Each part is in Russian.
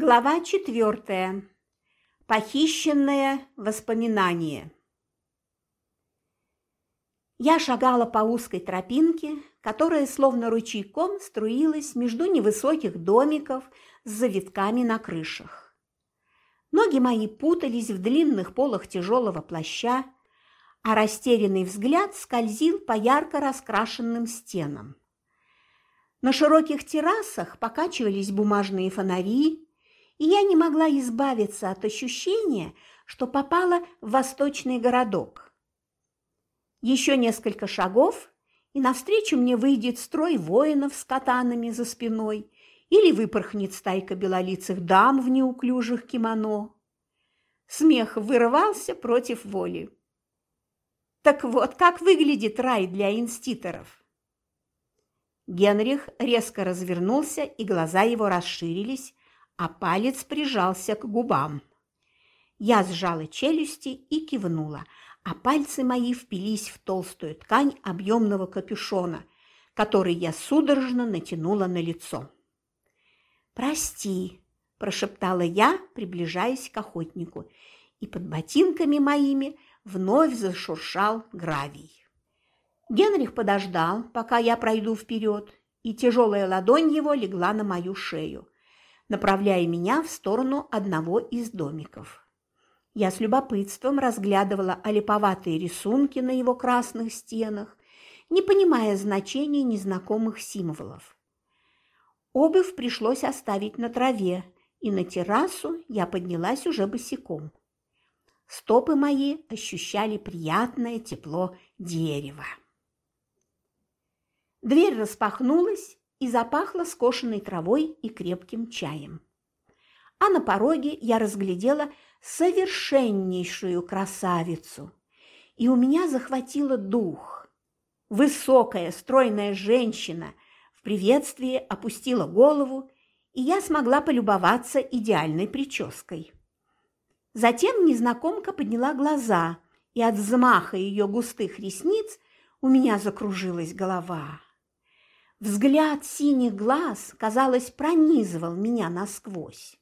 Глава четвертая. Похищенное воспоминание. Я шагала по узкой тропинке, которая словно ручейком струилась между невысоких домиков с завитками на крышах. Ноги мои путались в длинных полах тяжелого плаща, а растерянный взгляд скользил по ярко раскрашенным стенам. На широких террасах покачивались бумажные фонари, и я не могла избавиться от ощущения, что попала в восточный городок. Еще несколько шагов, и навстречу мне выйдет строй воинов с катанами за спиной или выпорхнет стайка белолицых дам в неуклюжих кимоно. Смех вырывался против воли. Так вот, как выглядит рай для инститоров? Генрих резко развернулся, и глаза его расширились, а палец прижался к губам. Я сжала челюсти и кивнула, а пальцы мои впились в толстую ткань объемного капюшона, который я судорожно натянула на лицо. «Прости», – прошептала я, приближаясь к охотнику, и под ботинками моими вновь зашуршал гравий. Генрих подождал, пока я пройду вперед, и тяжелая ладонь его легла на мою шею направляя меня в сторону одного из домиков. Я с любопытством разглядывала олиповатые рисунки на его красных стенах, не понимая значения незнакомых символов. Обувь пришлось оставить на траве, и на террасу я поднялась уже босиком. Стопы мои ощущали приятное тепло дерева. Дверь распахнулась, и запахло скошенной травой и крепким чаем. А на пороге я разглядела совершеннейшую красавицу, и у меня захватило дух. Высокая, стройная женщина в приветствии опустила голову, и я смогла полюбоваться идеальной прической. Затем незнакомка подняла глаза, и от взмаха ее густых ресниц у меня закружилась голова. Взгляд синих глаз, казалось, пронизывал меня насквозь.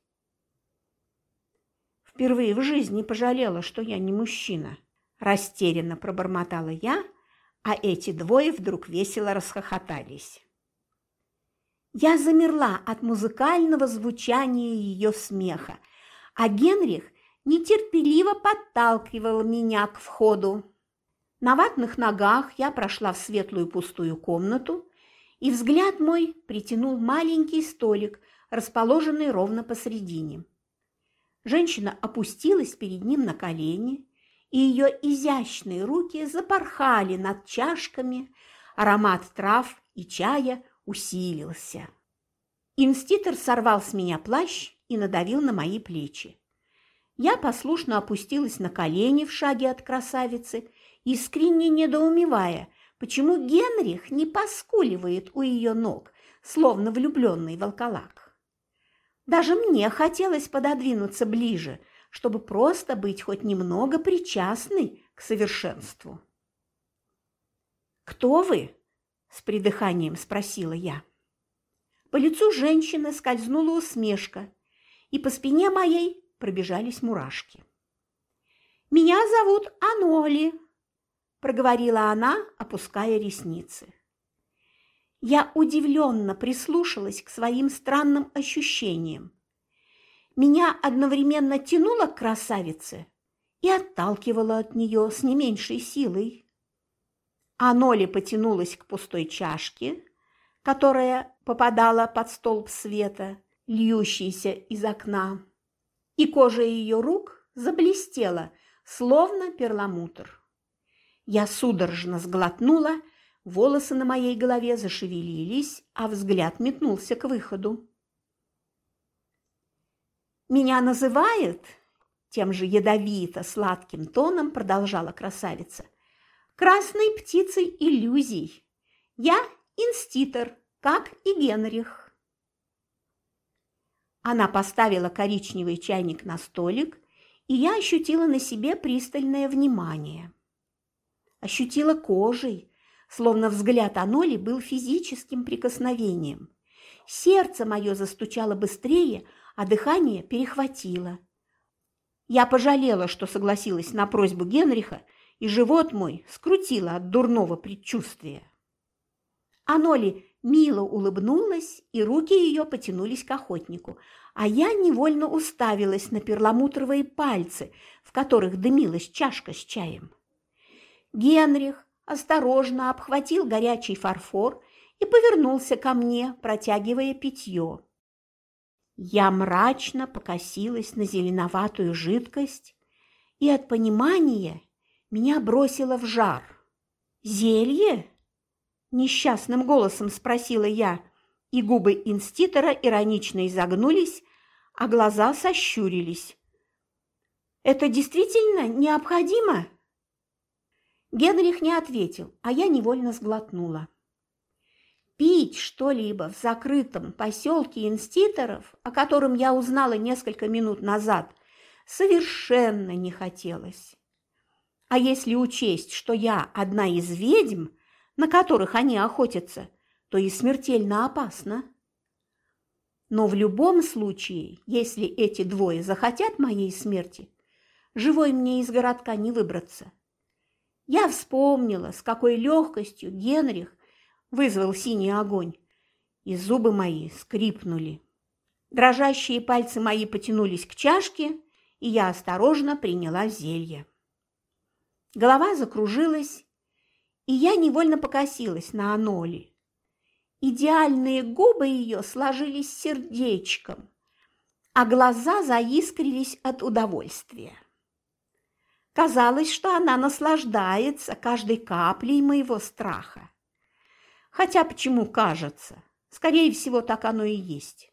Впервые в жизни пожалела, что я не мужчина. Растерянно пробормотала я, а эти двое вдруг весело расхохотались. Я замерла от музыкального звучания ее смеха, а Генрих нетерпеливо подталкивал меня к входу. На ватных ногах я прошла в светлую пустую комнату, и взгляд мой притянул маленький столик, расположенный ровно посредине. Женщина опустилась перед ним на колени, и ее изящные руки запорхали над чашками, аромат трав и чая усилился. Инститор сорвал с меня плащ и надавил на мои плечи. Я послушно опустилась на колени в шаге от красавицы, искренне недоумевая, почему Генрих не поскуливает у ее ног, словно влюбленный волколак. Даже мне хотелось пододвинуться ближе, чтобы просто быть хоть немного причастной к совершенству. «Кто вы?» – с придыханием спросила я. По лицу женщины скользнула усмешка, и по спине моей пробежались мурашки. «Меня зовут Аноли», проговорила она, опуская ресницы. Я удивленно прислушалась к своим странным ощущениям. Меня одновременно тянуло к красавице и отталкивало от нее с не меньшей силой. А Ноли потянулась к пустой чашке, которая попадала под столб света, льющийся из окна, и кожа ее рук заблестела, словно перламутр. Я судорожно сглотнула, волосы на моей голове зашевелились, а взгляд метнулся к выходу. «Меня называют?» – тем же ядовито-сладким тоном продолжала красавица. «Красной птицей иллюзий. Я инститор, как и Генрих». Она поставила коричневый чайник на столик, и я ощутила на себе пристальное внимание ощутила кожей, словно взгляд Аноли был физическим прикосновением. Сердце мое застучало быстрее, а дыхание перехватило. Я пожалела, что согласилась на просьбу Генриха, и живот мой скрутило от дурного предчувствия. Аноли мило улыбнулась, и руки ее потянулись к охотнику, а я невольно уставилась на перламутровые пальцы, в которых дымилась чашка с чаем. Генрих осторожно обхватил горячий фарфор и повернулся ко мне, протягивая питье. Я мрачно покосилась на зеленоватую жидкость, и от понимания меня бросило в жар. «Зелье?» – несчастным голосом спросила я, и губы инститора иронично изогнулись, а глаза сощурились. «Это действительно необходимо?» Генрих не ответил, а я невольно сглотнула. Пить что-либо в закрытом поселке инститоров, о котором я узнала несколько минут назад, совершенно не хотелось. А если учесть, что я одна из ведьм, на которых они охотятся, то и смертельно опасно. Но в любом случае, если эти двое захотят моей смерти, живой мне из городка не выбраться. Я вспомнила, с какой легкостью Генрих вызвал синий огонь, и зубы мои скрипнули. Дрожащие пальцы мои потянулись к чашке, и я осторожно приняла зелье. Голова закружилась, и я невольно покосилась на Аноли. Идеальные губы ее сложились сердечком, а глаза заискрились от удовольствия. Казалось, что она наслаждается каждой каплей моего страха. Хотя почему кажется? Скорее всего, так оно и есть.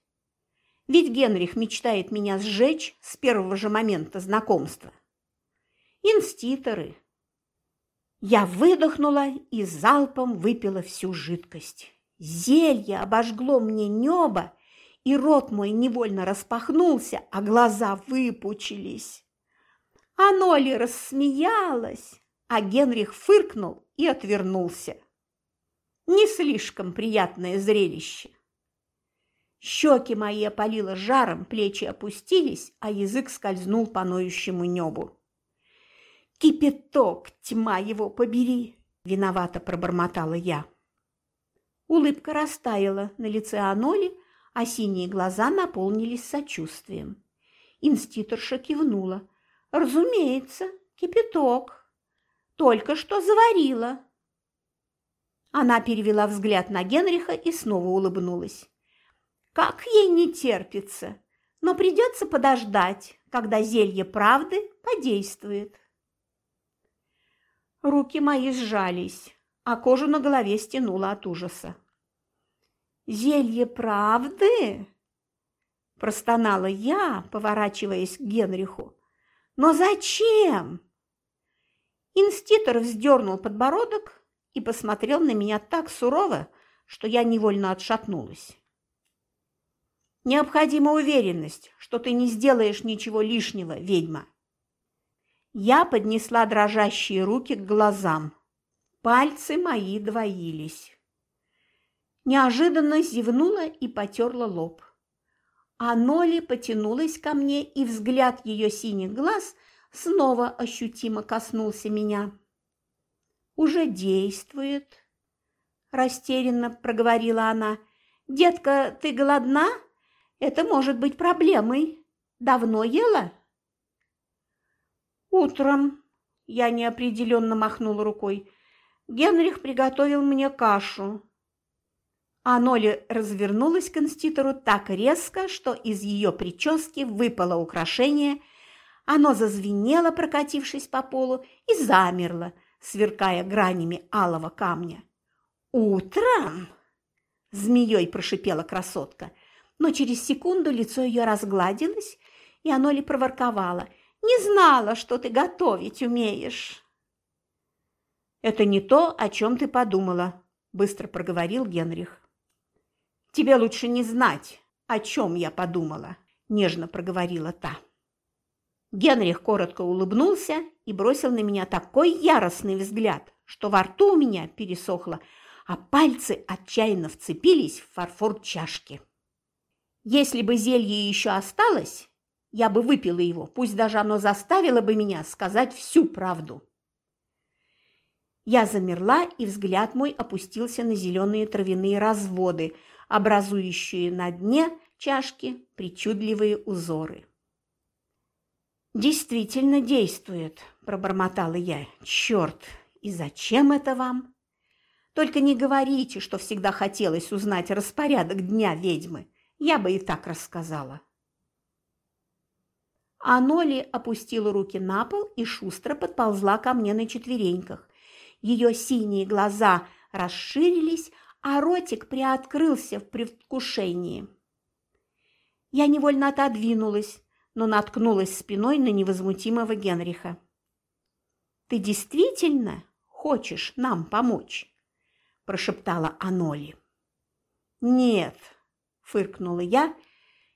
Ведь Генрих мечтает меня сжечь с первого же момента знакомства. Инститоры. Я выдохнула и залпом выпила всю жидкость. Зелье обожгло мне небо, и рот мой невольно распахнулся, а глаза выпучились. А Ноли рассмеялась, а Генрих фыркнул и отвернулся. Не слишком приятное зрелище. Щеки мои опалило жаром, плечи опустились, а язык скользнул по ноющему небу. «Кипяток, тьма его побери!» – виновато пробормотала я. Улыбка растаяла на лице Аноли, а синие глаза наполнились сочувствием. Инститорша кивнула. «Разумеется, кипяток. Только что заварила». Она перевела взгляд на Генриха и снова улыбнулась. Как ей не терпится, но придется подождать, когда зелье правды подействует. Руки мои сжались, а кожу на голове стянуло от ужаса. «Зелье правды?» – простонала я, поворачиваясь к Генриху. «Но зачем?» Инститор вздернул подбородок и посмотрел на меня так сурово, что я невольно отшатнулась. Необходима уверенность, что ты не сделаешь ничего лишнего, ведьма. Я поднесла дрожащие руки к глазам. Пальцы мои двоились. Неожиданно зевнула и потерла лоб. А Ноли потянулась ко мне, и взгляд ее синих глаз снова ощутимо коснулся меня уже действует», – растерянно проговорила она. «Детка, ты голодна? Это может быть проблемой. Давно ела?» «Утром», – я неопределенно махнула рукой. «Генрих приготовил мне кашу». А Ноли развернулась к инститору так резко, что из ее прически выпало украшение, оно зазвенело, прокатившись по полу, и замерло – сверкая гранями алого камня. «Утром!» – змеей прошипела красотка, но через секунду лицо ее разгладилось, и оно ли проворковало. «Не знала, что ты готовить умеешь!» «Это не то, о чем ты подумала», – быстро проговорил Генрих. «Тебе лучше не знать, о чем я подумала», – нежно проговорила та. Генрих коротко улыбнулся и бросил на меня такой яростный взгляд, что во рту у меня пересохло, а пальцы отчаянно вцепились в фарфор чашки. Если бы зелье еще осталось, я бы выпила его, пусть даже оно заставило бы меня сказать всю правду. Я замерла, и взгляд мой опустился на зеленые травяные разводы, образующие на дне чашки причудливые узоры. «Действительно действует», – пробормотала я. «Черт, и зачем это вам? Только не говорите, что всегда хотелось узнать распорядок дня ведьмы. Я бы и так рассказала». А Ноли опустила руки на пол и шустро подползла ко мне на четвереньках. Ее синие глаза расширились, а ротик приоткрылся в предвкушении. Я невольно отодвинулась, но наткнулась спиной на невозмутимого Генриха. «Ты действительно хочешь нам помочь?» – прошептала Аноли. «Нет», – фыркнула я,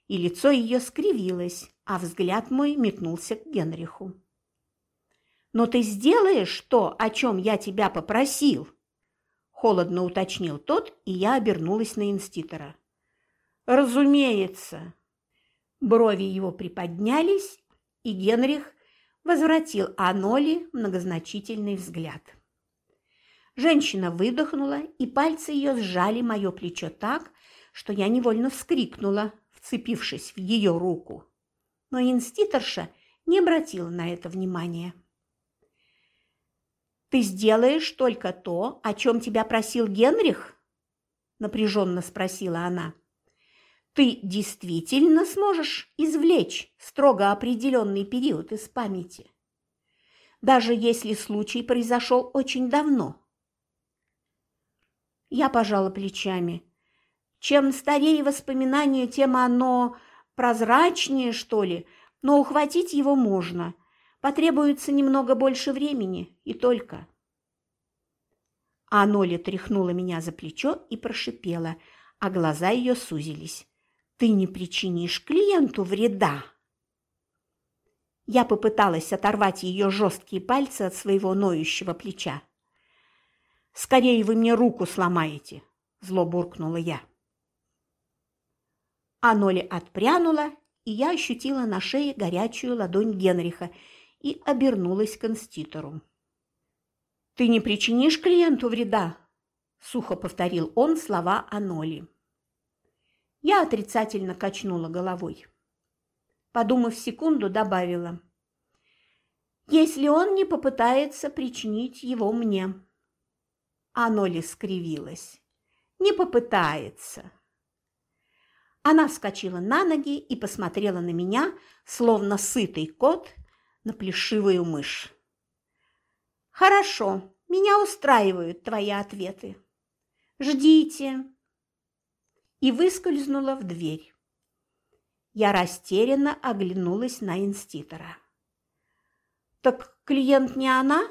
и лицо ее скривилось, а взгляд мой метнулся к Генриху. «Но ты сделаешь то, о чем я тебя попросил?» Холодно уточнил тот, и я обернулась на инститора. «Разумеется!» Брови его приподнялись, и Генрих возвратил Аноли многозначительный взгляд. Женщина выдохнула, и пальцы ее сжали мое плечо так, что я невольно вскрикнула, вцепившись в ее руку. Но инститорша не обратила на это внимания. «Ты сделаешь только то, о чем тебя просил Генрих?» – напряженно спросила она. «Ты действительно сможешь извлечь строго определенный период из памяти, даже если случай произошел очень давно?» Я пожала плечами. Чем старее воспоминание, тем оно прозрачнее, что ли, но ухватить его можно – Потребуется немного больше времени, и только. А Ноля тряхнула меня за плечо и прошипела, а глаза ее сузились. «Ты не причинишь клиенту вреда!» Я попыталась оторвать ее жесткие пальцы от своего ноющего плеча. «Скорее вы мне руку сломаете!» – зло буркнула я. А Ноля отпрянула, и я ощутила на шее горячую ладонь Генриха и обернулась к инститору. «Ты не причинишь клиенту вреда?» – сухо повторил он слова Аноли. Я отрицательно качнула головой. Подумав секунду, добавила. «Если он не попытается причинить его мне». Аноли скривилась. «Не попытается». Она вскочила на ноги и посмотрела на меня, словно сытый кот – на плешивую мышь. «Хорошо, меня устраивают твои ответы. Ждите!» И выскользнула в дверь. Я растерянно оглянулась на инститора. «Так клиент не она?»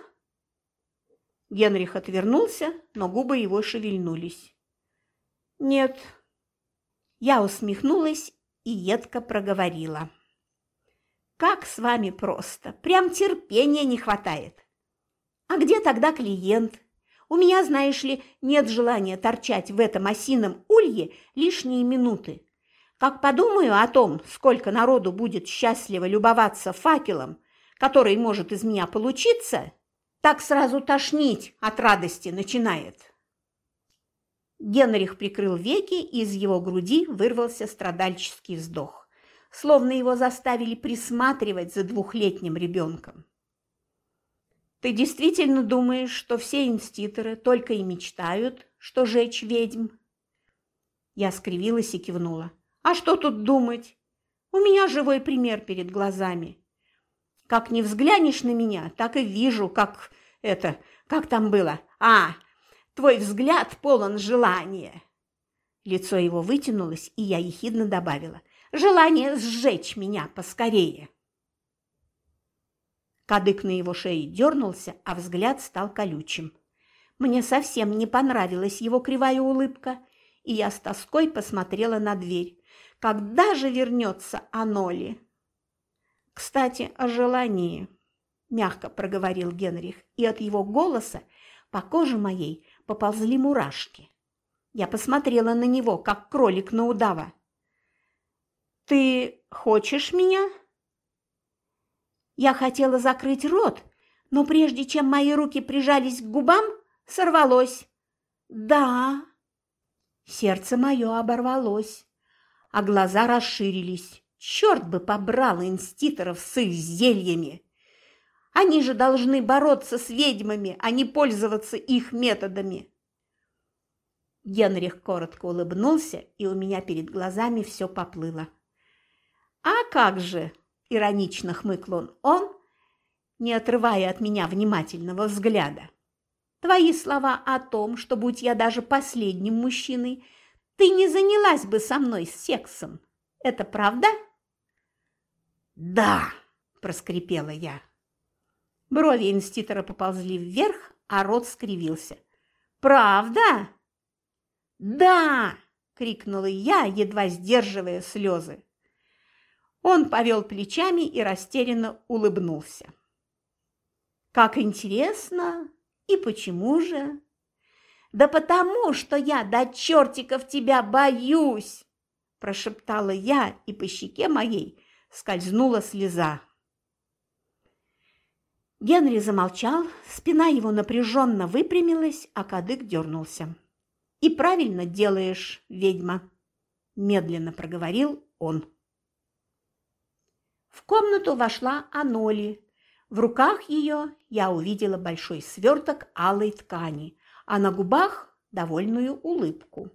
Генрих отвернулся, но губы его шевельнулись. «Нет». Я усмехнулась и едко проговорила. Как с вами просто, прям терпения не хватает. А где тогда клиент? У меня, знаешь ли, нет желания торчать в этом осином улье лишние минуты. Как подумаю о том, сколько народу будет счастливо любоваться факелом, который может из меня получиться, так сразу тошнить от радости начинает. Генрих прикрыл веки, и из его груди вырвался страдальческий вздох словно его заставили присматривать за двухлетним ребенком. Ты действительно думаешь, что все инститоры только и мечтают, что жечь ведьм? Я скривилась и кивнула. А что тут думать? У меня живой пример перед глазами. Как не взглянешь на меня, так и вижу, как это, как там было. А, твой взгляд полон желания. Лицо его вытянулось, и я ехидно добавила желание сжечь меня поскорее. Кадык на его шее дернулся, а взгляд стал колючим. Мне совсем не понравилась его кривая улыбка, и я с тоской посмотрела на дверь. Когда же вернется Аноли? Кстати, о желании, мягко проговорил Генрих, и от его голоса по коже моей поползли мурашки. Я посмотрела на него, как кролик на удава. Ты хочешь меня? Я хотела закрыть рот, но прежде чем мои руки прижались к губам, сорвалось. Да. Сердце мое оборвалось, а глаза расширились. Черт бы побрал инститоров с их зельями! Они же должны бороться с ведьмами, а не пользоваться их методами. Генрих коротко улыбнулся, и у меня перед глазами все поплыло. «А как же!» – иронично хмыкнул он, не отрывая от меня внимательного взгляда. «Твои слова о том, что, будь я даже последним мужчиной, ты не занялась бы со мной сексом, это правда?» «Да!» – проскрипела я. Брови инститора поползли вверх, а рот скривился. «Правда?» «Да!» – крикнула я, едва сдерживая слезы. Он повел плечами и растерянно улыбнулся. «Как интересно! И почему же?» «Да потому, что я до чертиков тебя боюсь!» – прошептала я, и по щеке моей скользнула слеза. Генри замолчал, спина его напряженно выпрямилась, а кадык дернулся. «И правильно делаешь, ведьма», – медленно проговорил он. В комнату вошла Аноли. В руках ее я увидела большой сверток алой ткани, а на губах довольную улыбку.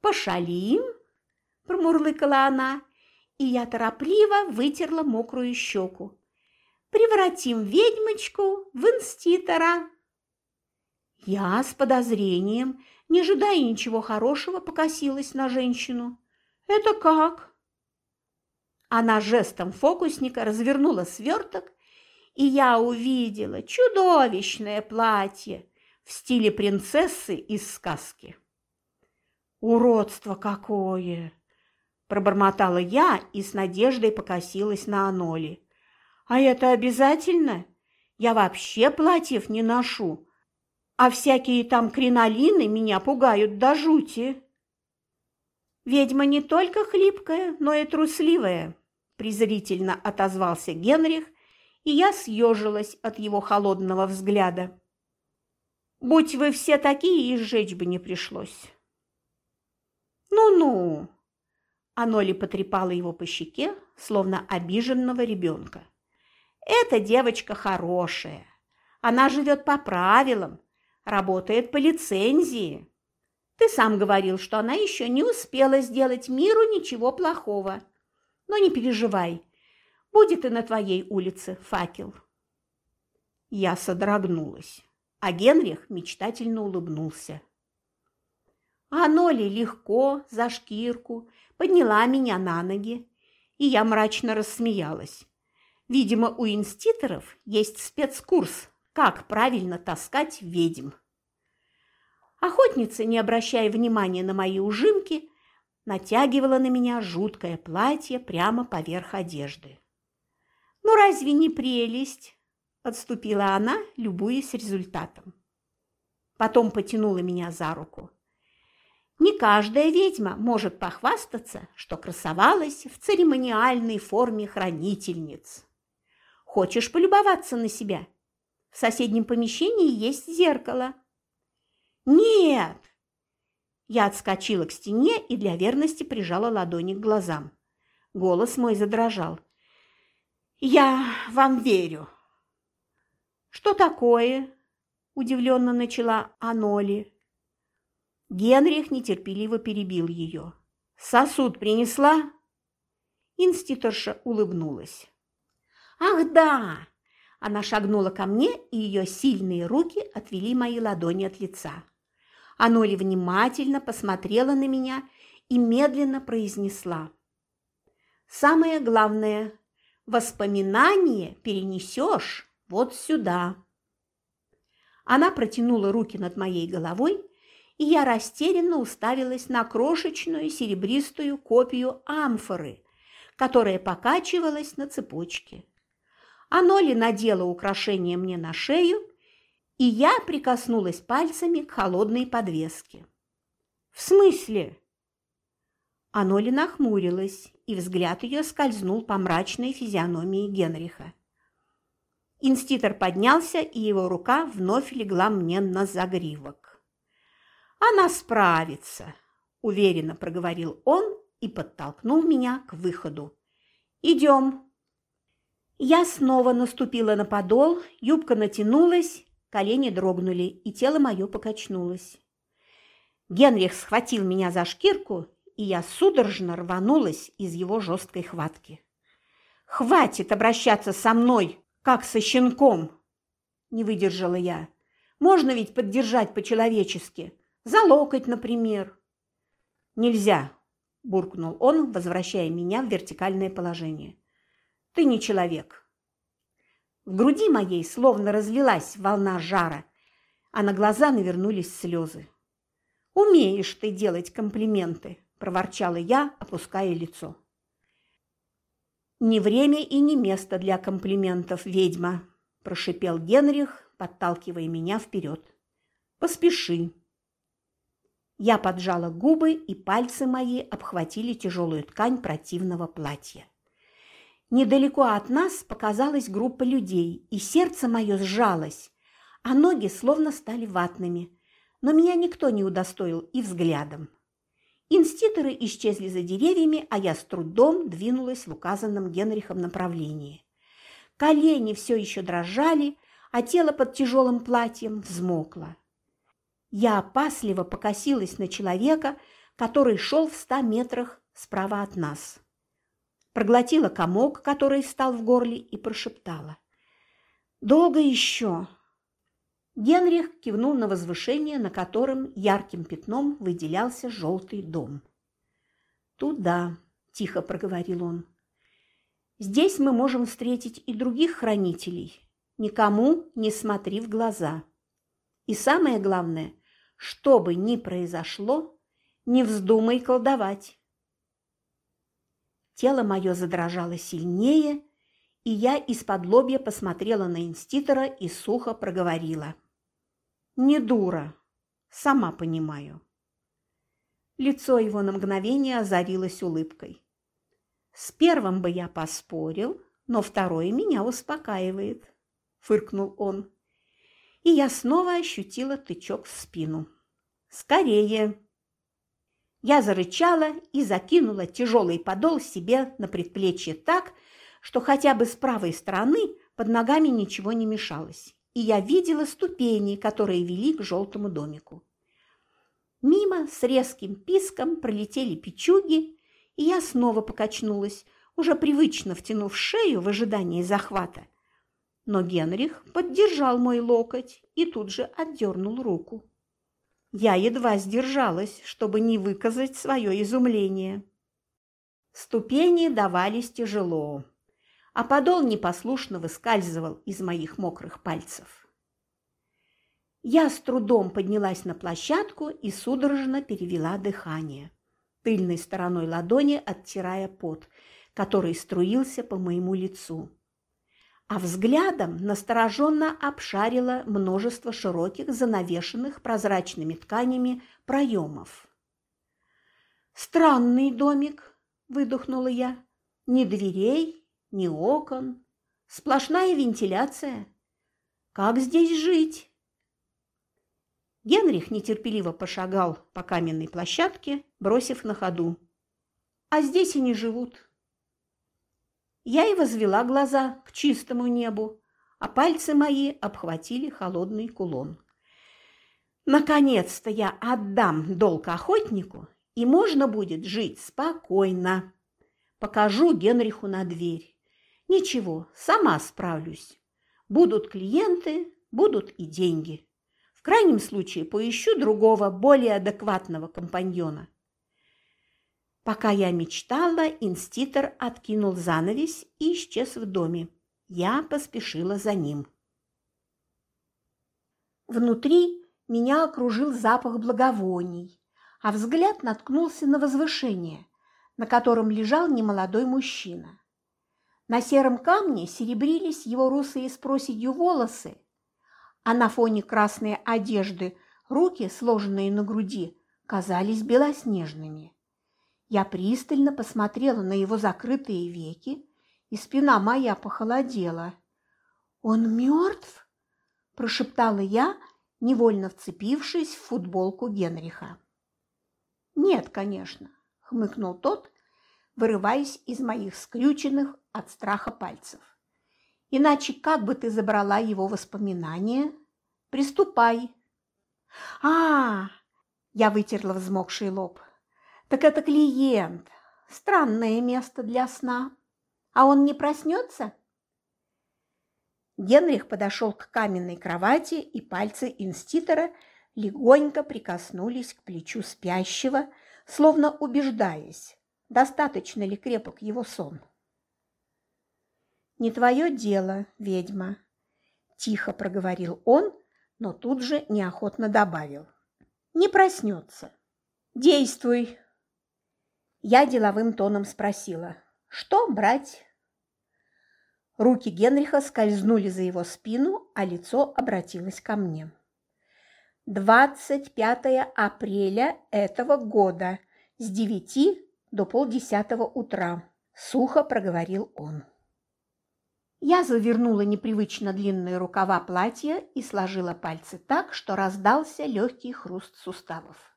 «Пошалим?» – промурлыкала она, и я торопливо вытерла мокрую щеку. «Превратим ведьмочку в инститора!» Я с подозрением, не ожидая ничего хорошего, покосилась на женщину. «Это как?» Она жестом фокусника развернула сверток, и я увидела чудовищное платье в стиле принцессы из сказки. «Уродство какое!» – пробормотала я и с надеждой покосилась на Аноли. «А это обязательно? Я вообще платьев не ношу, а всякие там кринолины меня пугают до жути». «Ведьма не только хлипкая, но и трусливая», – презрительно отозвался Генрих, и я съежилась от его холодного взгляда. «Будь вы все такие, и сжечь бы не пришлось». «Ну-ну!» Аноли потрепала его по щеке, словно обиженного ребенка. «Эта девочка хорошая. Она живет по правилам, работает по лицензии. Ты сам говорил, что она еще не успела сделать миру ничего плохого. Но не переживай, будет и на твоей улице факел». Я содрогнулась, а Генрих мечтательно улыбнулся. Аноли легко, за шкирку, подняла меня на ноги, и я мрачно рассмеялась. Видимо, у инститоров есть спецкурс, как правильно таскать ведьм. Охотница, не обращая внимания на мои ужимки, натягивала на меня жуткое платье прямо поверх одежды. «Ну разве не прелесть?» – отступила она, любуясь результатом. Потом потянула меня за руку. Не каждая ведьма может похвастаться, что красовалась в церемониальной форме хранительниц. Хочешь полюбоваться на себя? В соседнем помещении есть зеркало. Нет! Я отскочила к стене и для верности прижала ладони к глазам. Голос мой задрожал. «Я вам верю». «Что такое?» – удивленно начала Аноли. Генрих нетерпеливо перебил ее. «Сосуд принесла?» Инститорша улыбнулась. «Ах, да!» Она шагнула ко мне, и ее сильные руки отвели мои ладони от лица. Аноли внимательно посмотрела на меня и медленно произнесла. «Самое главное, воспоминание перенесешь вот сюда». Она протянула руки над моей головой, и я растерянно уставилась на крошечную серебристую копию амфоры, которая покачивалась на цепочке. Оно ли надело украшение мне на шею, и я прикоснулась пальцами к холодной подвеске. «В смысле?» А Ноли нахмурилась, и взгляд ее скользнул по мрачной физиономии Генриха. Инститор поднялся, и его рука вновь легла мне на загривок. «Она справится», – уверенно проговорил он и подтолкнул меня к выходу. «Идем». Я снова наступила на подол, юбка натянулась, колени дрогнули, и тело мое покачнулось. Генрих схватил меня за шкирку, и я судорожно рванулась из его жесткой хватки. «Хватит обращаться со мной, как со щенком!» Не выдержала я. «Можно ведь поддержать по-человечески. За локоть, например». «Нельзя», – буркнул он, возвращая меня в вертикальное положение. «Ты не человек». В груди моей словно разлилась волна жара, а на глаза навернулись слезы. «Умеешь ты делать комплименты», – проворчала я, опуская лицо. «Не время и не место для комплиментов, ведьма», – прошипел Генрих, подталкивая меня вперед. «Поспеши». Я поджала губы, и пальцы мои обхватили тяжелую ткань противного платья. Недалеко от нас показалась группа людей, и сердце мое сжалось, а ноги словно стали ватными, но меня никто не удостоил и взглядом. Инститоры исчезли за деревьями, а я с трудом двинулась в указанном Генрихом направлении. Колени все еще дрожали, а тело под тяжелым платьем взмокло. Я опасливо покосилась на человека, который шел в ста метрах справа от нас. Проглотила комок, который стал в горле, и прошептала. «Долго еще?» Генрих кивнул на возвышение, на котором ярким пятном выделялся желтый дом. «Туда», – тихо проговорил он. «Здесь мы можем встретить и других хранителей. Никому не смотри в глаза. И самое главное, что бы ни произошло, не вздумай колдовать». Тело мое задрожало сильнее, и я из-под лобья посмотрела на инститора и сухо проговорила – не дура, сама понимаю. Лицо его на мгновение озарилось улыбкой. С первым бы я поспорил, но второе меня успокаивает, фыркнул он. И я снова ощутила тычок в спину. Скорее! Я зарычала и закинула тяжелый подол себе на предплечье так, что хотя бы с правой стороны под ногами ничего не мешалось и я видела ступени, которые вели к желтому домику. Мимо с резким писком пролетели печуги, и я снова покачнулась, уже привычно втянув шею в ожидании захвата. Но Генрих поддержал мой локоть и тут же отдернул руку. Я едва сдержалась, чтобы не выказать свое изумление. Ступени давались тяжело а подол непослушно выскальзывал из моих мокрых пальцев. Я с трудом поднялась на площадку и судорожно перевела дыхание, тыльной стороной ладони оттирая пот, который струился по моему лицу. А взглядом настороженно обшарила множество широких, занавешенных прозрачными тканями проемов. «Странный домик», – выдохнула я, – «ни дверей, ни окон, сплошная вентиляция. Как здесь жить? Генрих нетерпеливо пошагал по каменной площадке, бросив на ходу. А здесь и не живут. Я и возвела глаза к чистому небу, а пальцы мои обхватили холодный кулон. Наконец-то я отдам долг охотнику, и можно будет жить спокойно. Покажу Генриху на дверь. Ничего, сама справлюсь. Будут клиенты, будут и деньги. В крайнем случае поищу другого, более адекватного компаньона. Пока я мечтала, инститор откинул занавес и исчез в доме. Я поспешила за ним. Внутри меня окружил запах благовоний, а взгляд наткнулся на возвышение, на котором лежал немолодой мужчина. На сером камне серебрились его русые с проседью волосы, а на фоне красной одежды руки, сложенные на груди, казались белоснежными. Я пристально посмотрела на его закрытые веки, и спина моя похолодела. «Он мертв?» – прошептала я, невольно вцепившись в футболку Генриха. «Нет, конечно», – хмыкнул тот, вырываясь из моих скрюченных от страха пальцев. «Иначе как бы ты забрала его воспоминания? Приступай!» «А, я вытерла взмокший лоб. Так это клиент. Странное место для сна. А он не проснется? Генрих подошел к каменной кровати, и пальцы инститора легонько прикоснулись к плечу спящего, словно убеждаясь, достаточно ли крепок его сон. «Не твое дело, ведьма», – тихо проговорил он, но тут же неохотно добавил. «Не проснется. Действуй!» Я деловым тоном спросила, что брать? Руки Генриха скользнули за его спину, а лицо обратилось ко мне. 25 апреля этого года с 9 до полдесятого утра, сухо проговорил он. Я завернула непривычно длинные рукава платья и сложила пальцы так, что раздался легкий хруст суставов.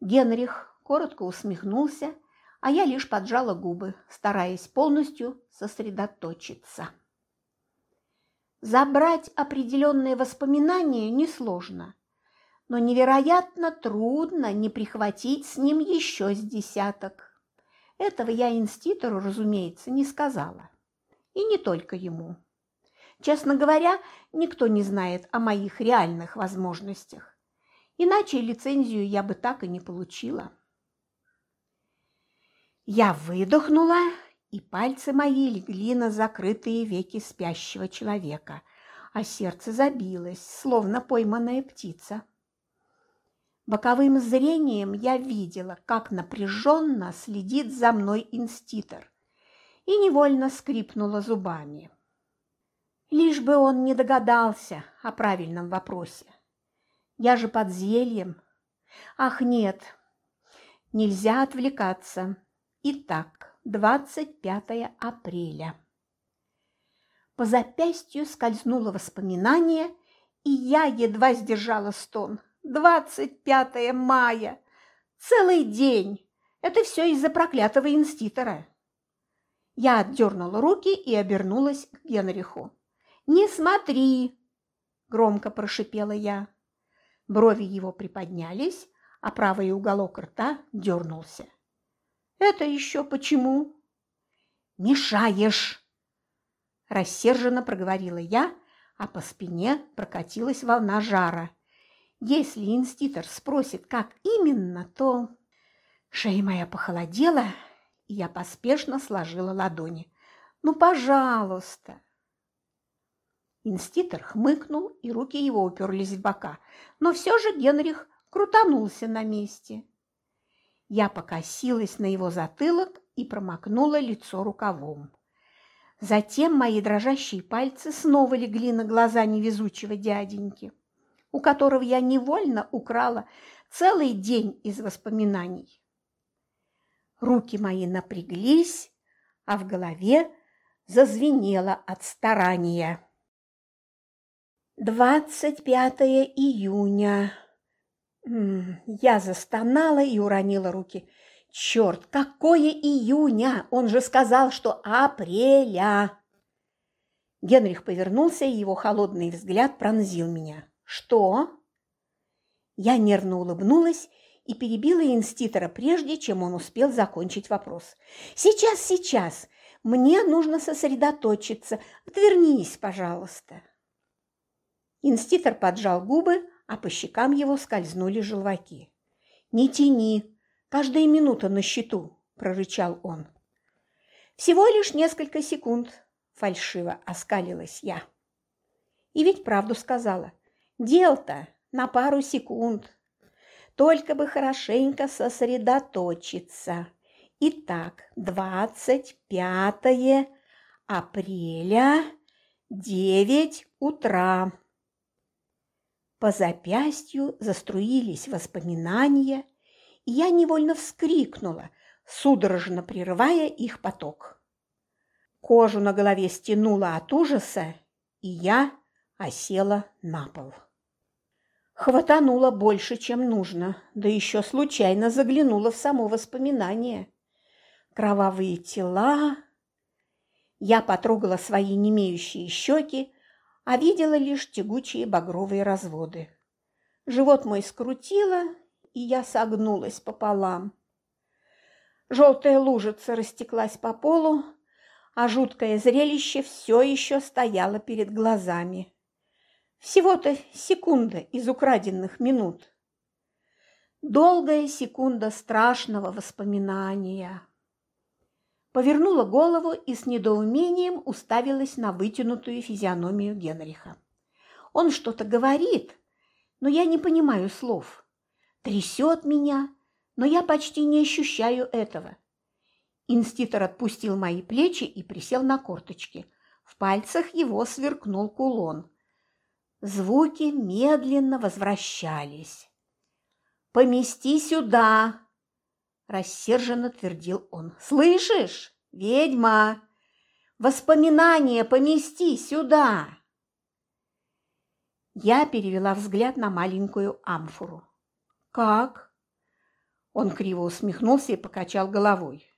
Генрих коротко усмехнулся, а я лишь поджала губы, стараясь полностью сосредоточиться. Забрать определенные воспоминания несложно, но невероятно трудно не прихватить с ним еще с десяток. Этого я инститору, разумеется, не сказала. И не только ему. Честно говоря, никто не знает о моих реальных возможностях. Иначе лицензию я бы так и не получила. Я выдохнула, и пальцы мои легли на закрытые веки спящего человека, а сердце забилось, словно пойманная птица. Боковым зрением я видела, как напряженно следит за мной инститор, и невольно скрипнула зубами. Лишь бы он не догадался о правильном вопросе. Я же под зельем. Ах, нет, нельзя отвлекаться. Итак, 25 апреля. По запястью скользнуло воспоминание, и я едва сдержала стон. 25 мая! Целый день! Это все из-за проклятого инститора. Я отдернула руки и обернулась к Генриху. «Не смотри!» – громко прошипела я. Брови его приподнялись, а правый уголок рта дернулся. Это еще почему? Мешаешь! Рассерженно проговорила я, а по спине прокатилась волна жара. Если инститор спросит, как именно, то... Шея моя похолодела, и я поспешно сложила ладони. «Ну, пожалуйста!» Инститор хмыкнул, и руки его уперлись в бока. Но все же Генрих крутанулся на месте. Я покосилась на его затылок и промокнула лицо рукавом. Затем мои дрожащие пальцы снова легли на глаза невезучего дяденьки, у которого я невольно украла целый день из воспоминаний. Руки мои напряглись, а в голове зазвенело от старания. 25 июня. Я застонала и уронила руки. Черт, какое июня! Он же сказал, что апреля! Генрих повернулся, и его холодный взгляд пронзил меня. Что? Я нервно улыбнулась и перебила инститора, прежде чем он успел закончить вопрос. «Сейчас, сейчас! Мне нужно сосредоточиться. Отвернись, пожалуйста!» Инститор поджал губы, а по щекам его скользнули желваки. «Не тяни, каждая минута на счету», – прорычал он. «Всего лишь несколько секунд», – фальшиво оскалилась я. И ведь правду сказала. Дел-то на пару секунд. Только бы хорошенько сосредоточиться. Итак, 25 апреля, 9 утра. По запястью заструились воспоминания, и я невольно вскрикнула, судорожно прерывая их поток. Кожу на голове стянула от ужаса, и я осела на пол. Хватанула больше, чем нужно, да еще случайно заглянула в само воспоминание. Кровавые тела. Я потрогала свои немеющие щеки, а видела лишь тягучие багровые разводы. Живот мой скрутило, и я согнулась пополам. Желтая лужица растеклась по полу, а жуткое зрелище все еще стояло перед глазами. Всего-то секунда из украденных минут. Долгая секунда страшного воспоминания. Повернула голову и с недоумением уставилась на вытянутую физиономию Генриха. Он что-то говорит, но я не понимаю слов. Трясет меня, но я почти не ощущаю этого. Инститор отпустил мои плечи и присел на корточки. В пальцах его сверкнул кулон. Звуки медленно возвращались. «Помести сюда!» – рассерженно твердил он. «Слышишь, ведьма? Воспоминания помести сюда!» Я перевела взгляд на маленькую амфору. «Как?» Он криво усмехнулся и покачал головой.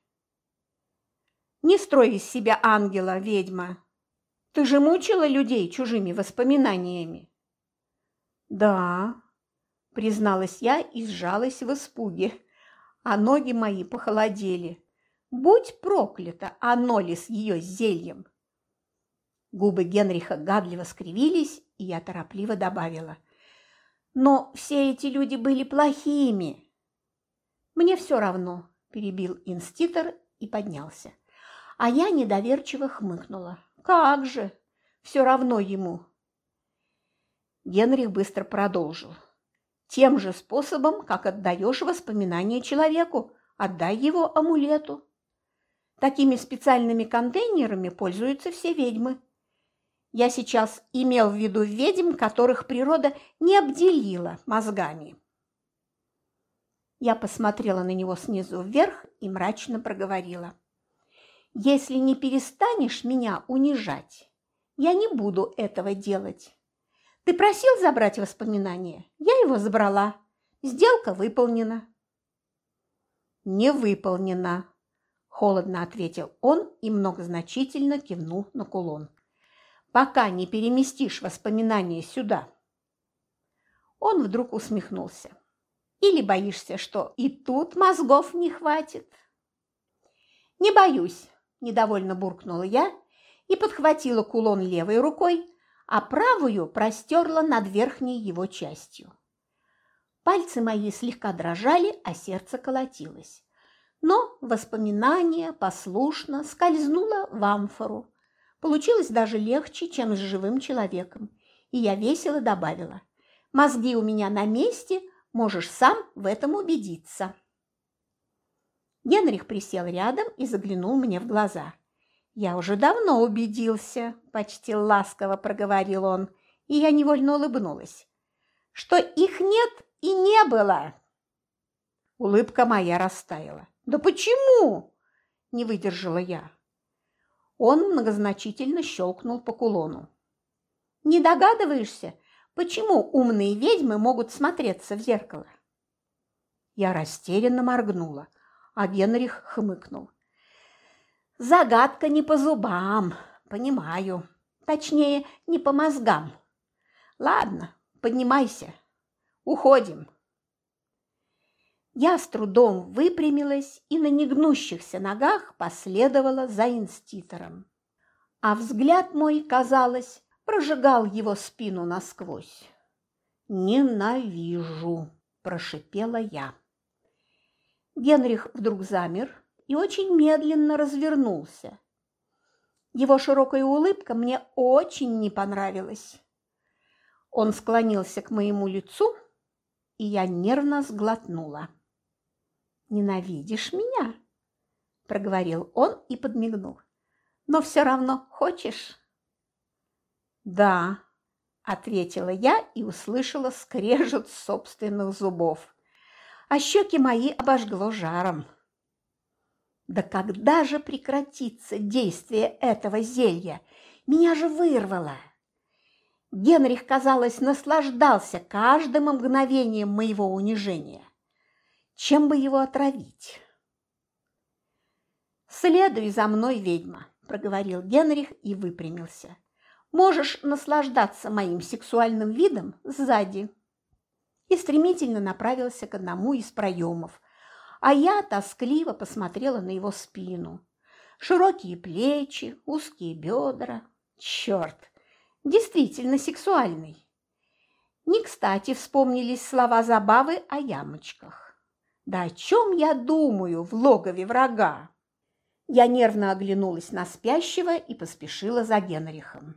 Не строй из себя ангела, ведьма. Ты же мучила людей чужими воспоминаниями. Да, призналась я и сжалась в испуге, а ноги мои похолодели. Будь проклята, оно ли с ее зельем. Губы Генриха гадливо скривились, и я торопливо добавила. Но все эти люди были плохими. Мне все равно, перебил инститор и поднялся а я недоверчиво хмыкнула. «Как же! Все равно ему!» Генрих быстро продолжил. «Тем же способом, как отдаешь воспоминания человеку, отдай его амулету. Такими специальными контейнерами пользуются все ведьмы. Я сейчас имел в виду ведьм, которых природа не обделила мозгами». Я посмотрела на него снизу вверх и мрачно проговорила. Если не перестанешь меня унижать, я не буду этого делать. Ты просил забрать воспоминания? Я его забрала. Сделка выполнена. Не выполнена, холодно ответил он и многозначительно кивнул на кулон. Пока не переместишь воспоминания сюда. Он вдруг усмехнулся. Или боишься, что и тут мозгов не хватит? Не боюсь, недовольно буркнула я и подхватила кулон левой рукой, а правую простерла над верхней его частью. Пальцы мои слегка дрожали, а сердце колотилось. Но воспоминание послушно скользнуло в амфору. Получилось даже легче, чем с живым человеком. И я весело добавила. «Мозги у меня на месте, можешь сам в этом убедиться». Генрих присел рядом и заглянул мне в глаза. «Я уже давно убедился», – почти ласково проговорил он, и я невольно улыбнулась. «Что их нет и не было!» Улыбка моя растаяла. «Да почему?» – не выдержала я. Он многозначительно щелкнул по кулону. «Не догадываешься, почему умные ведьмы могут смотреться в зеркало?» Я растерянно моргнула а Генрих хмыкнул. Загадка не по зубам, понимаю. Точнее, не по мозгам. Ладно, поднимайся. Уходим. Я с трудом выпрямилась и на негнущихся ногах последовала за инститором. А взгляд мой, казалось, прожигал его спину насквозь. «Ненавижу!» – прошипела я. Генрих вдруг замер и очень медленно развернулся. Его широкая улыбка мне очень не понравилась. Он склонился к моему лицу, и я нервно сглотнула. «Ненавидишь меня?» – проговорил он и подмигнул. «Но все равно хочешь?» «Да», – ответила я и услышала скрежет собственных зубов а щеки мои обожгло жаром. Да когда же прекратится действие этого зелья? Меня же вырвало. Генрих, казалось, наслаждался каждым мгновением моего унижения. Чем бы его отравить? «Следуй за мной, ведьма», – проговорил Генрих и выпрямился. «Можешь наслаждаться моим сексуальным видом сзади». И стремительно направился к одному из проемов, а я тоскливо посмотрела на его спину. Широкие плечи, узкие бедра. Черт, действительно сексуальный. Не кстати вспомнились слова забавы о ямочках. Да о чем я думаю в логове врага? Я нервно оглянулась на спящего и поспешила за Генрихом.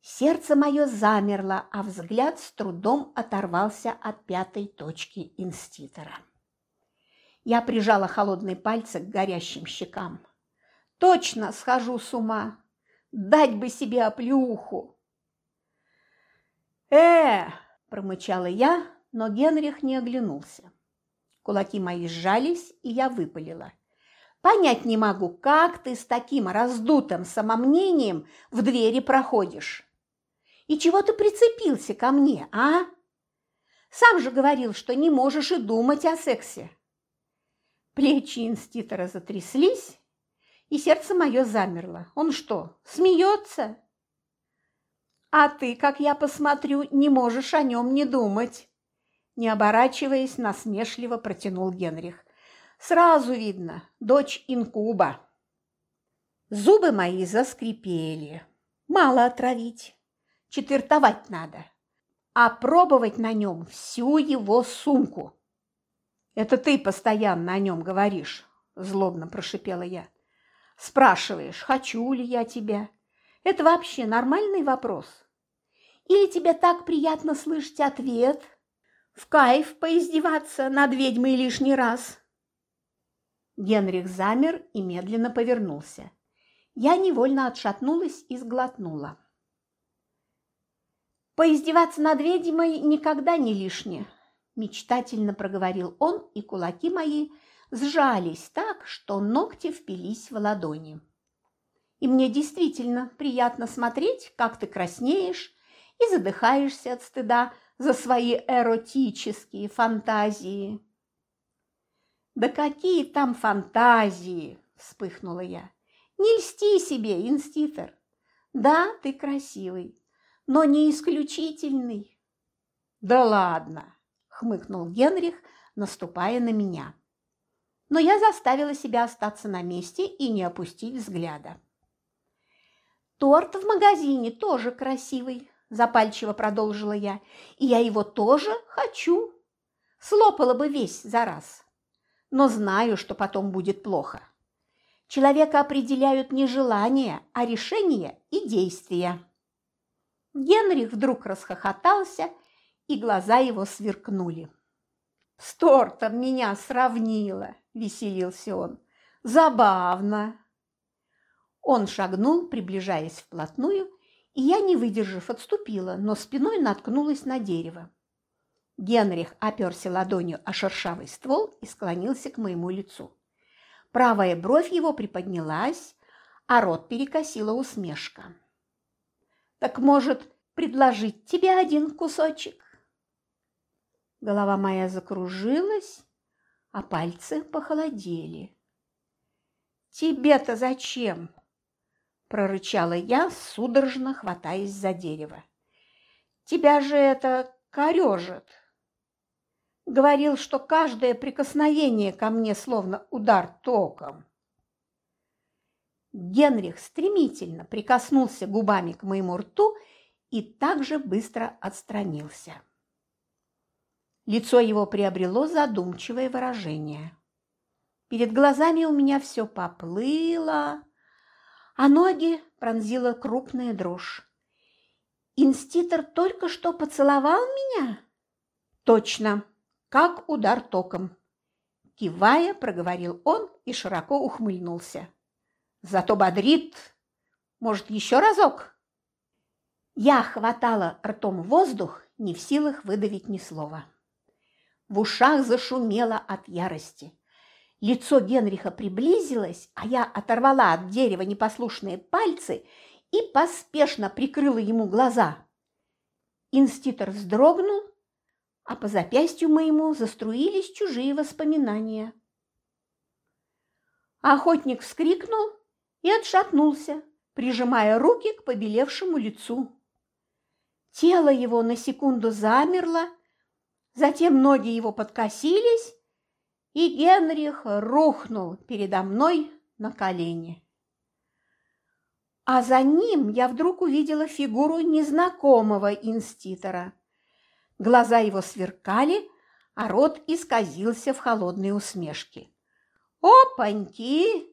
Сердце мое замерло, а взгляд с трудом оторвался от пятой точки инститора. Я прижала холодные пальцы к горящим щекам. Точно схожу с ума. Дать бы себе оплюху. Э, промычала я, но Генрих не оглянулся. Кулаки мои сжались, и я выпалила. Понять не могу, как ты с таким раздутым самомнением в двери проходишь. И чего ты прицепился ко мне, а? Сам же говорил, что не можешь и думать о сексе. Плечи инститора затряслись, и сердце мое замерло. Он что, смеется? А ты, как я посмотрю, не можешь о нем не думать. Не оборачиваясь, насмешливо протянул Генрих. Сразу видно, дочь инкуба. Зубы мои заскрипели. Мало отравить, четвертовать надо, а пробовать на нем всю его сумку. «Это ты постоянно о нем говоришь», – злобно прошипела я. «Спрашиваешь, хочу ли я тебя? Это вообще нормальный вопрос? Или тебе так приятно слышать ответ? В кайф поиздеваться над ведьмой лишний раз?» Генрих замер и медленно повернулся. Я невольно отшатнулась и сглотнула. Поиздеваться над ведьмой никогда не лишнее, Мечтательно проговорил он, и кулаки мои сжались так, что ногти впились в ладони. И мне действительно приятно смотреть, как ты краснеешь и задыхаешься от стыда за свои эротические фантазии. «Да какие там фантазии!» – вспыхнула я. «Не льсти себе, инститор. Да, ты красивый, но не исключительный». «Да ладно!» Хмыкнул Генрих, наступая на меня. Но я заставила себя остаться на месте и не опустить взгляда. «Торт в магазине тоже красивый», – запальчиво продолжила я, – «и я его тоже хочу. Слопала бы весь за раз, но знаю, что потом будет плохо. Человека определяют не желания, а решения и действия». Генрих вдруг расхохотался – и глаза его сверкнули. «С тортом меня сравнила!» – веселился он. «Забавно!» Он шагнул, приближаясь вплотную, и я, не выдержав, отступила, но спиной наткнулась на дерево. Генрих оперся ладонью о шершавый ствол и склонился к моему лицу. Правая бровь его приподнялась, а рот перекосила усмешка. «Так, может, предложить тебе один кусочек?» Голова моя закружилась, а пальцы похолодели. «Тебе-то зачем?» – прорычала я, судорожно хватаясь за дерево. «Тебя же это корежит!» Говорил, что каждое прикосновение ко мне словно удар током. Генрих стремительно прикоснулся губами к моему рту и также быстро отстранился. Лицо его приобрело задумчивое выражение. Перед глазами у меня все поплыло, а ноги пронзила крупная дрожь. Инститор только что поцеловал меня? Точно, как удар током. Кивая, проговорил он и широко ухмыльнулся. Зато бодрит. Может, еще разок? Я хватала ртом воздух, не в силах выдавить ни слова. В ушах зашумело от ярости. Лицо Генриха приблизилось, а я оторвала от дерева непослушные пальцы и поспешно прикрыла ему глаза. Инститор вздрогнул, а по запястью моему заструились чужие воспоминания. Охотник вскрикнул и отшатнулся, прижимая руки к побелевшему лицу. Тело его на секунду замерло, затем ноги его подкосились, и Генрих рухнул передо мной на колени. А за ним я вдруг увидела фигуру незнакомого инститора. Глаза его сверкали, а рот исказился в холодной усмешке. «Опаньки!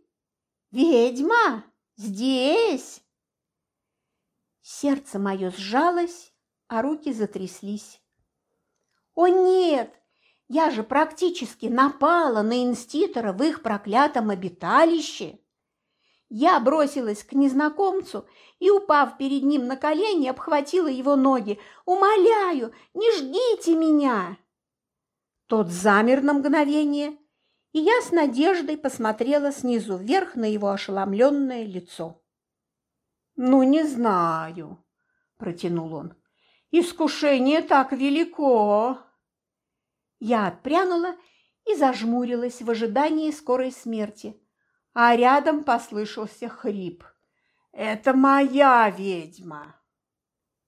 Ведьма! Здесь!» Сердце мое сжалось, а руки затряслись. «О нет! Я же практически напала на инститора в их проклятом обиталище. Я бросилась к незнакомцу и, упав перед ним на колени, обхватила его ноги. «Умоляю, не ждите меня!» Тот замер на мгновение, и я с надеждой посмотрела снизу вверх на его ошеломленное лицо. «Ну, не знаю», – протянул он. «Искушение так велико!» Я отпрянула и зажмурилась в ожидании скорой смерти, а рядом послышался хрип. «Это моя ведьма!»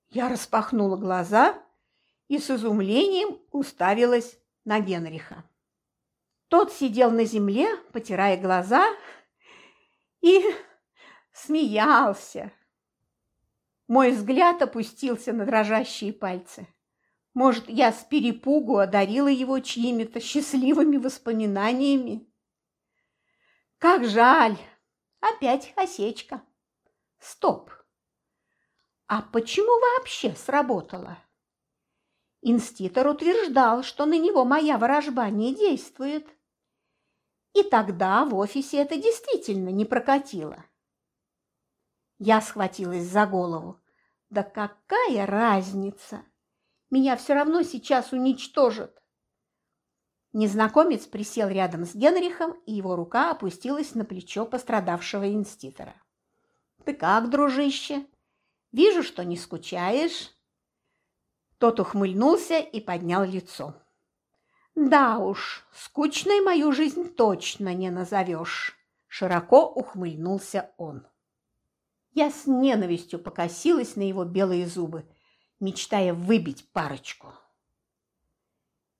Я распахнула глаза и с изумлением уставилась на Генриха. Тот сидел на земле, потирая глаза, и смеялся. Мой взгляд опустился на дрожащие пальцы. Может, я с перепугу одарила его чьими-то счастливыми воспоминаниями? Как жаль! Опять осечка. Стоп! А почему вообще сработало? Инститор утверждал, что на него моя ворожба не действует. И тогда в офисе это действительно не прокатило. Я схватилась за голову. Да какая разница? Меня все равно сейчас уничтожат. Незнакомец присел рядом с Генрихом, и его рука опустилась на плечо пострадавшего инститора. «Ты как, дружище? Вижу, что не скучаешь». Тот ухмыльнулся и поднял лицо. «Да уж, скучной мою жизнь точно не назовешь», – широко ухмыльнулся он. Я с ненавистью покосилась на его белые зубы мечтая выбить парочку.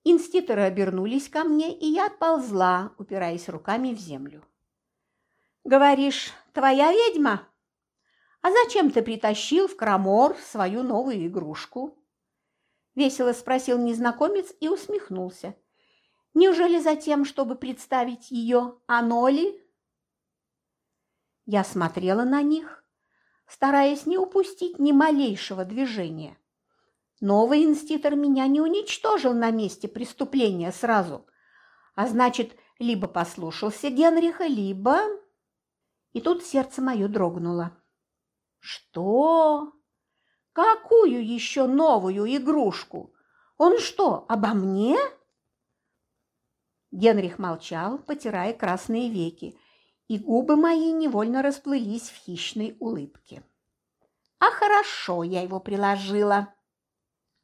Инститоры обернулись ко мне, и я отползла, упираясь руками в землю. «Говоришь, твоя ведьма? А зачем ты притащил в Крамор свою новую игрушку?» Весело спросил незнакомец и усмехнулся. «Неужели за тем, чтобы представить ее Аноли?» Я смотрела на них, стараясь не упустить ни малейшего движения. Новый инститор меня не уничтожил на месте преступления сразу, а значит, либо послушался Генриха, либо... И тут сердце мое дрогнуло. Что? Какую еще новую игрушку? Он что, обо мне? Генрих молчал, потирая красные веки, и губы мои невольно расплылись в хищной улыбке. А хорошо я его приложила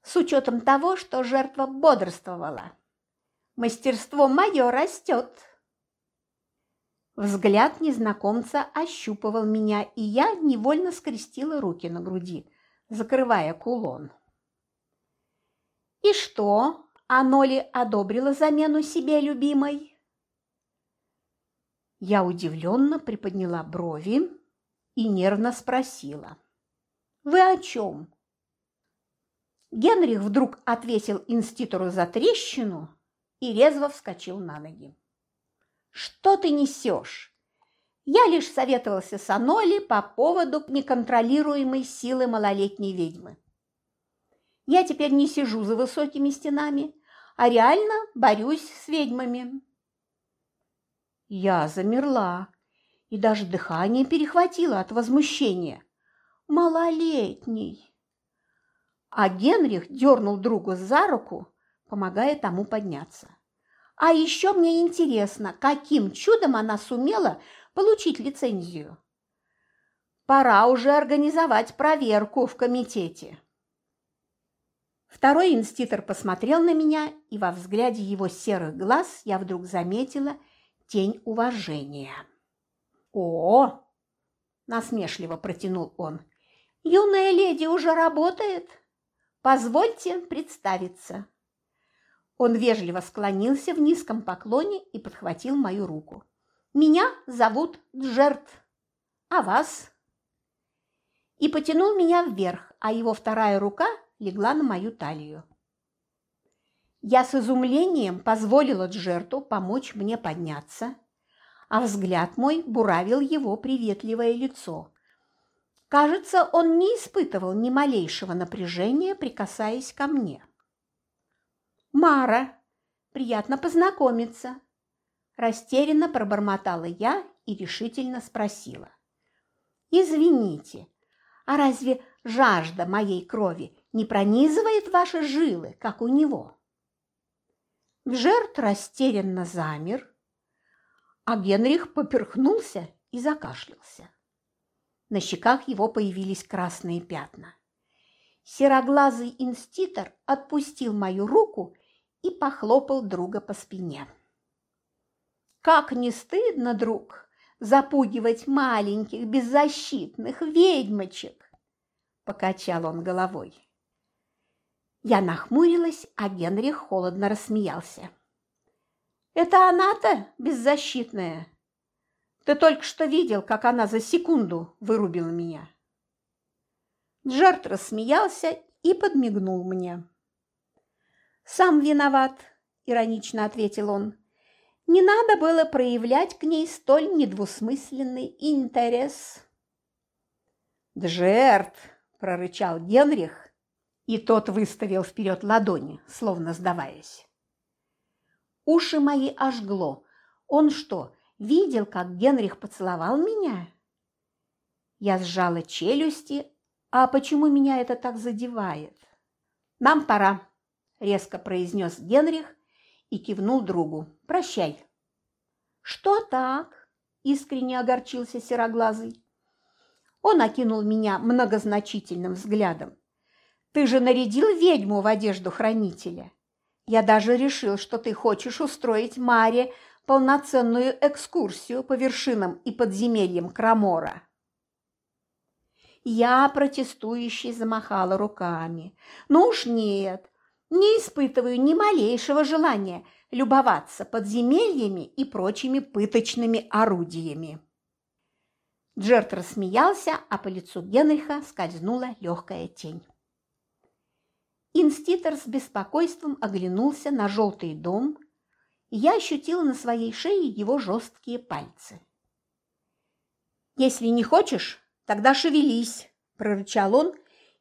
с учетом того, что жертва бодрствовала. Мастерство мое растет. Взгляд незнакомца ощупывал меня, и я невольно скрестила руки на груди, закрывая кулон. «И что, оно ли одобрило замену себе любимой?» Я удивленно приподняла брови и нервно спросила. «Вы о чем?» Генрих вдруг отвесил инститору за трещину и резво вскочил на ноги. «Что ты несешь? Я лишь советовался с Аноли по поводу неконтролируемой силы малолетней ведьмы. Я теперь не сижу за высокими стенами, а реально борюсь с ведьмами». Я замерла и даже дыхание перехватило от возмущения. «Малолетний!» А Генрих дернул друга за руку, помогая тому подняться. А еще мне интересно, каким чудом она сумела получить лицензию. Пора уже организовать проверку в комитете. Второй инститор посмотрел на меня, и во взгляде его серых глаз я вдруг заметила тень уважения. «О!» – насмешливо протянул он. «Юная леди уже работает? Позвольте представиться». Он вежливо склонился в низком поклоне и подхватил мою руку. «Меня зовут Джерт. А вас?» И потянул меня вверх, а его вторая рука легла на мою талию. Я с изумлением позволила Джерту помочь мне подняться, а взгляд мой буравил его приветливое лицо. Кажется, он не испытывал ни малейшего напряжения, прикасаясь ко мне. «Мара, приятно познакомиться!» Растерянно пробормотала я и решительно спросила. «Извините, а разве жажда моей крови не пронизывает ваши жилы, как у него?» Джерт растерянно замер, а Генрих поперхнулся и закашлялся. На щеках его появились красные пятна. Сероглазый инститор отпустил мою руку и похлопал друга по спине. «Как не стыдно, друг, запугивать маленьких беззащитных ведьмочек!» – покачал он головой. Я нахмурилась, а Генрих холодно рассмеялся. «Это она-то беззащитная? Ты только что видел, как она за секунду вырубила меня». Джерт рассмеялся и подмигнул мне. «Сам виноват», – иронично ответил он. «Не надо было проявлять к ней столь недвусмысленный интерес». «Джерт!» – прорычал Генрих, и тот выставил вперед ладони, словно сдаваясь. Уши мои ожгло. Он что, видел, как Генрих поцеловал меня? Я сжала челюсти. А почему меня это так задевает? Нам пора, резко произнес Генрих и кивнул другу. Прощай. Что так? Искренне огорчился сероглазый. Он окинул меня многозначительным взглядом. Ты же нарядил ведьму в одежду хранителя. Я даже решил, что ты хочешь устроить Маре полноценную экскурсию по вершинам и подземельям Крамора. Я протестующий замахала руками. Ну уж нет, не испытываю ни малейшего желания любоваться подземельями и прочими пыточными орудиями. Джерт рассмеялся, а по лицу Генриха скользнула легкая тень. Инститор с беспокойством оглянулся на желтый дом, я ощутила на своей шее его жесткие пальцы. «Если не хочешь, тогда шевелись», – прорычал он,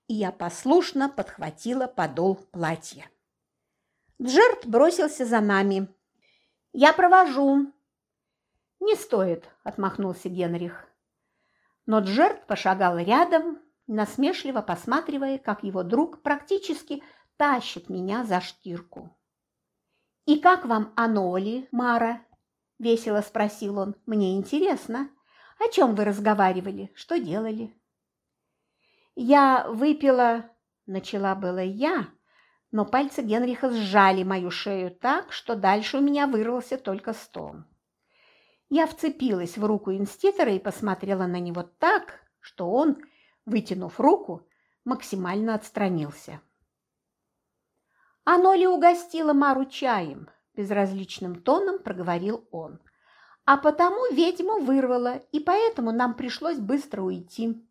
и я послушно подхватила подол платья. Джерт бросился за нами. «Я провожу». «Не стоит», – отмахнулся Генрих. Но Джерт пошагал рядом, насмешливо посматривая, как его друг практически тащит меня за штирку. «И как вам Аноли, Мара?» – весело спросил он. «Мне интересно. О чем вы разговаривали? Что делали?» «Я выпила...» – начала было я, но пальцы Генриха сжали мою шею так, что дальше у меня вырвался только стон. Я вцепилась в руку инститора и посмотрела на него так, что он – вытянув руку, максимально отстранился. «Оно ли угостило Мару чаем?» – безразличным тоном проговорил он. «А потому ведьму вырвало, и поэтому нам пришлось быстро уйти».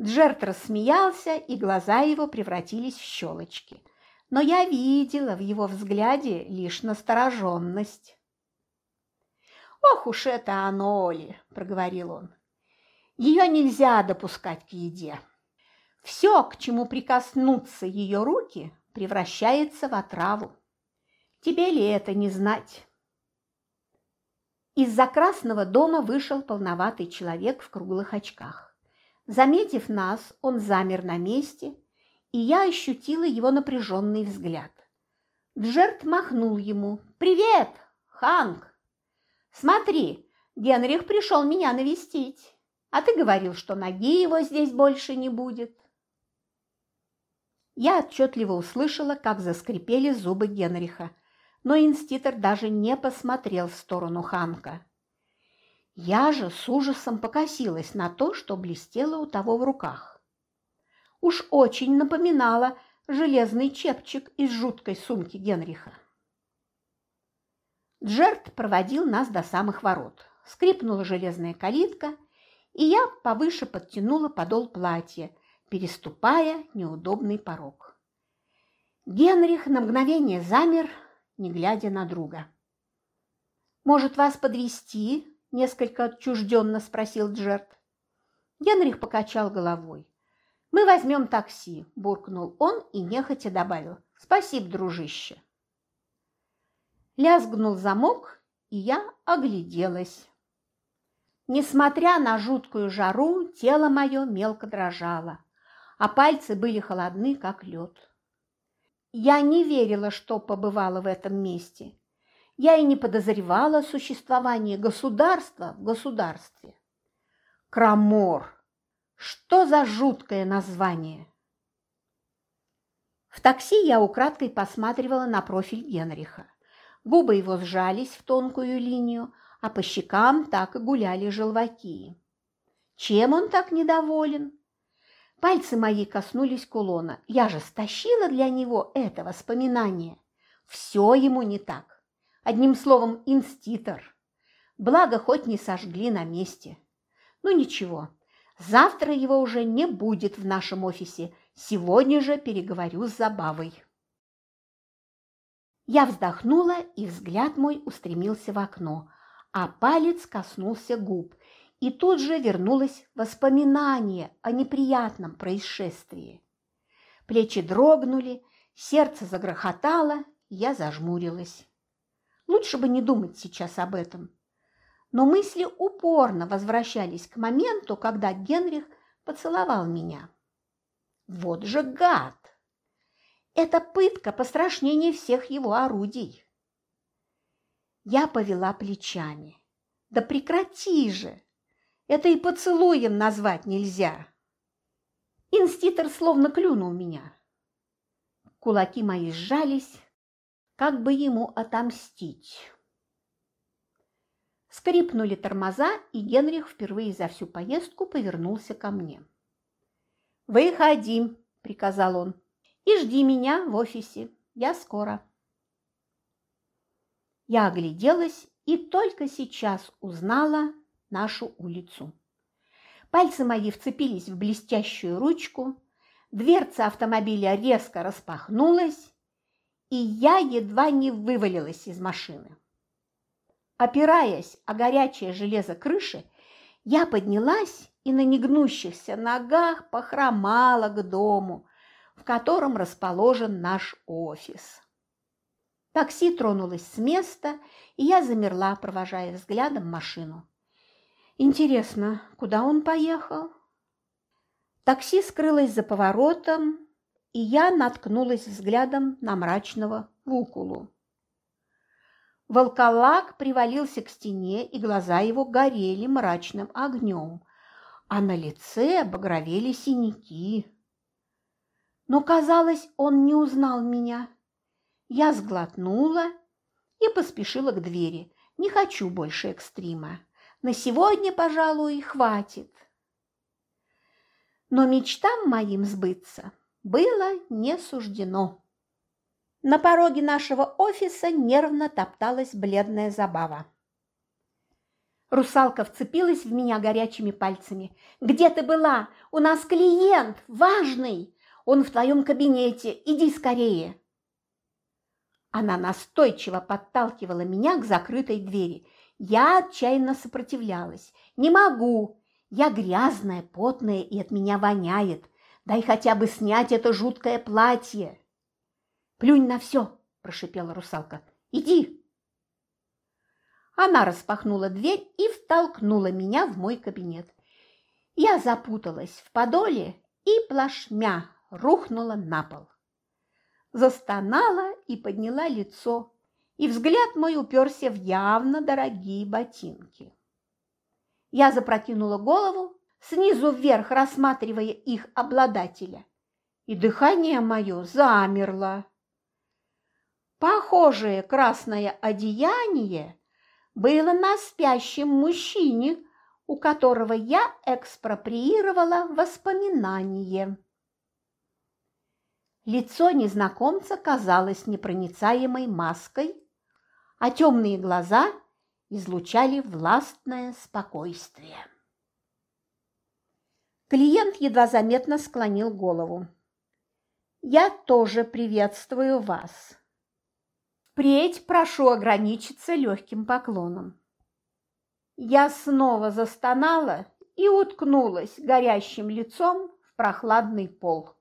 Джерт рассмеялся, и глаза его превратились в щелочки. Но я видела в его взгляде лишь настороженность. «Ох уж это оно ли!» – проговорил он. Ее нельзя допускать к еде. Все, к чему прикоснутся ее руки, превращается в отраву. Тебе ли это не знать? Из-за красного дома вышел полноватый человек в круглых очках. Заметив нас, он замер на месте, и я ощутила его напряженный взгляд. Джерт махнул ему. «Привет, Ханк! Смотри, Генрих пришел меня навестить, а ты говорил, что ноги его здесь больше не будет». Я отчетливо услышала, как заскрипели зубы Генриха, но инститор даже не посмотрел в сторону Ханка. Я же с ужасом покосилась на то, что блестело у того в руках. Уж очень напоминало железный чепчик из жуткой сумки Генриха. Джерт проводил нас до самых ворот. Скрипнула железная калитка, и я повыше подтянула подол платья, переступая неудобный порог. Генрих на мгновение замер, не глядя на друга. «Может, вас подвести? несколько отчужденно спросил Джерт. Генрих покачал головой. «Мы возьмем такси», – буркнул он и нехотя добавил. «Спасибо, дружище». Лязгнул замок, и я огляделась. Несмотря на жуткую жару, тело мое мелко дрожало а пальцы были холодны, как лед. Я не верила, что побывала в этом месте. Я и не подозревала существование государства в государстве. Крамор. Что за жуткое название? В такси я украдкой посматривала на профиль Генриха. Губы его сжались в тонкую линию, а по щекам так и гуляли желваки. Чем он так недоволен? Пальцы мои коснулись кулона. Я же стащила для него это воспоминание. Все ему не так. Одним словом, инститор. Благо, хоть не сожгли на месте. Ну ничего, завтра его уже не будет в нашем офисе. Сегодня же переговорю с Забавой. Я вздохнула, и взгляд мой устремился в окно, а палец коснулся губ, и тут же вернулось воспоминание о неприятном происшествии. Плечи дрогнули, сердце загрохотало, я зажмурилась. Лучше бы не думать сейчас об этом. Но мысли упорно возвращались к моменту, когда Генрих поцеловал меня. Вот же гад! Это пытка пострашнее всех его орудий. Я повела плечами. Да прекрати же! Это и поцелуем назвать нельзя. Инститор словно клюнул меня. Кулаки мои сжались, как бы ему отомстить. Скрипнули тормоза, и Генрих впервые за всю поездку повернулся ко мне. «Выходи», – приказал он, – «и жди меня в офисе. Я скоро». Я огляделась и только сейчас узнала, нашу улицу. Пальцы мои вцепились в блестящую ручку, дверца автомобиля резко распахнулась, и я едва не вывалилась из машины. Опираясь о горячее железо крыши, я поднялась и на негнущихся ногах похромала к дому, в котором расположен наш офис. Такси тронулось с места, и я замерла, провожая взглядом машину. Интересно, куда он поехал? Такси скрылось за поворотом, и я наткнулась взглядом на мрачного Вукулу. Волколак привалился к стене, и глаза его горели мрачным огнем, а на лице багровели синяки. Но, казалось, он не узнал меня. Я сглотнула и поспешила к двери. Не хочу больше экстрима. На сегодня, пожалуй, хватит. Но мечтам моим сбыться было не суждено. На пороге нашего офиса нервно топталась бледная забава. Русалка вцепилась в меня горячими пальцами. «Где ты была? У нас клиент, важный! Он в твоем кабинете, иди скорее!» Она настойчиво подталкивала меня к закрытой двери. Я отчаянно сопротивлялась. «Не могу! Я грязная, потная, и от меня воняет. Дай хотя бы снять это жуткое платье!» «Плюнь на все!» – прошипела русалка. «Иди!» Она распахнула дверь и втолкнула меня в мой кабинет. Я запуталась в подоле и плашмя рухнула на пол. Застонала и подняла лицо, и взгляд мой уперся в явно дорогие ботинки. Я запрокинула голову, снизу вверх рассматривая их обладателя, и дыхание мое замерло. Похожее красное одеяние было на спящем мужчине, у которого я экспроприировала воспоминание. Лицо незнакомца казалось непроницаемой маской, а темные глаза излучали властное спокойствие. Клиент едва заметно склонил голову. «Я тоже приветствую вас. Впредь прошу ограничиться легким поклоном». Я снова застонала и уткнулась горящим лицом в прохладный пол.